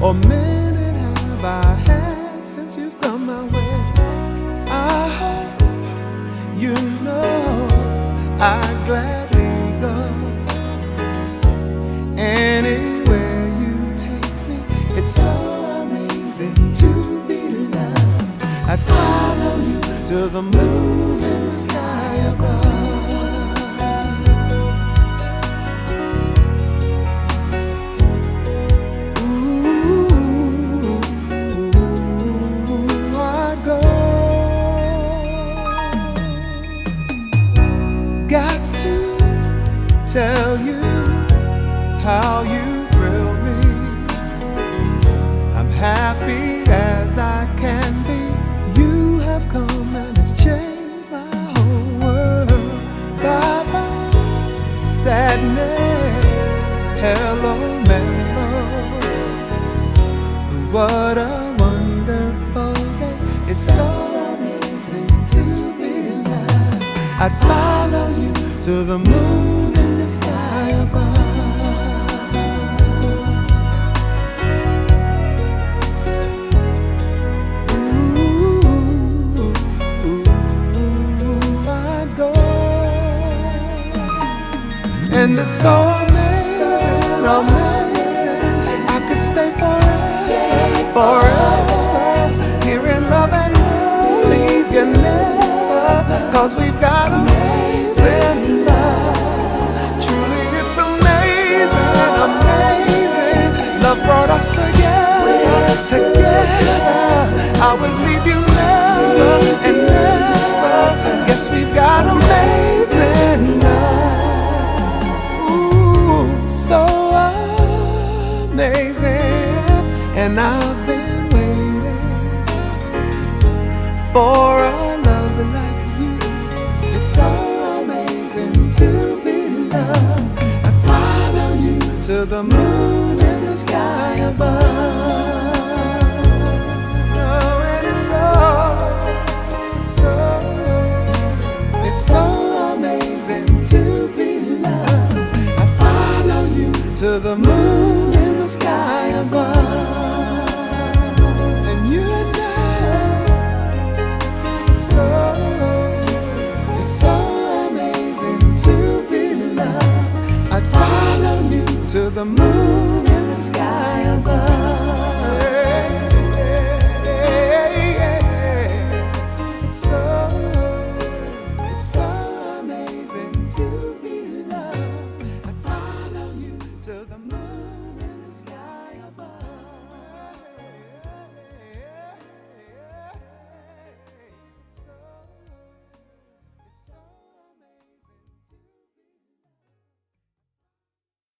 or minute have I had since you've come my way? I hope you know I'd gladly go anywhere you take me. It's so amazing to be loved. I'd follow you to the moon and the sky above. Have come and it's changed my whole world. Bye bye, sadness. Hello, mellow. What a wonderful day. It's so amazing to be loved. I'd follow you to the moon and the sky above. And it's so amazing, amazing. I could stay forever, forever. Here in love and leave you never. Cause we've got amazing love. Truly, it's amazing, amazing. Love brought us together, together. I would leave you never and never. Yes, we've got amazing And I've been waiting for a love like you. It's so amazing to be loved. I'd follow you to the moon and the sky above. Oh, it's so, it's so, it's so amazing to be loved. I'd follow you to the moon and the sky above. The moon